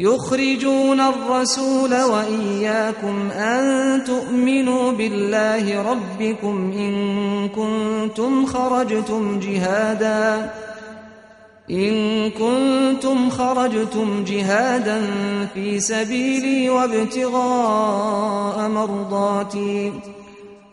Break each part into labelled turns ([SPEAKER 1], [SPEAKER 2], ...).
[SPEAKER 1] يخرجون الرسول وإياكم أن تؤمنوا بالله ربكم إن كنتم خرجتم جهادا إن كنتم خرجتم جهادا في سبيلي وابتغاء مرضاتي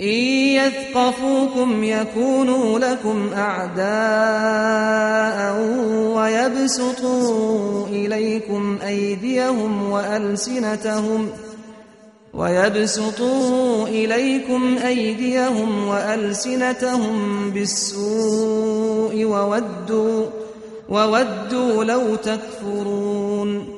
[SPEAKER 1] إن يثقفوكم يكونوا لكم أعداء ويبسطوا إليكم أيديهم وألسنتهم ويبسطوا إليكم أيديهم وألسنتهم بالسوء وودوا وودوا لو تكفرون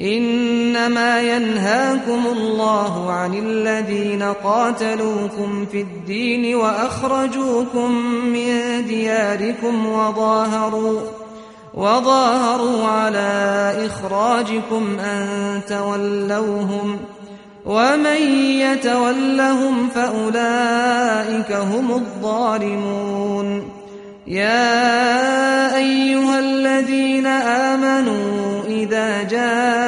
[SPEAKER 1] إنما ينهاكم الله عن الذين قاتلوكم في الدين وأخرجوكم من دياركم وظاهروا وظاهروا على إخراجكم أن تولوهم ومن يتولهم فأولئك هم الظالمون. يا أيها الذين آمنوا إذا جاءكم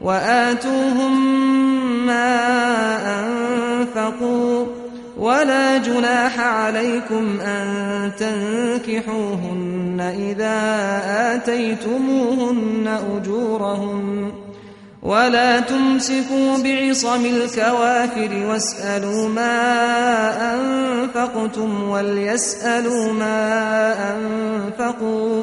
[SPEAKER 1] وآتوهم ما أنفقوا ولا جناح عليكم أن تنكحوهن إذا آتيتموهن أجورهن ولا تمسكوا بعصم الكوافر واسألوا ما أنفقتم وليسألوا ما أنفقوا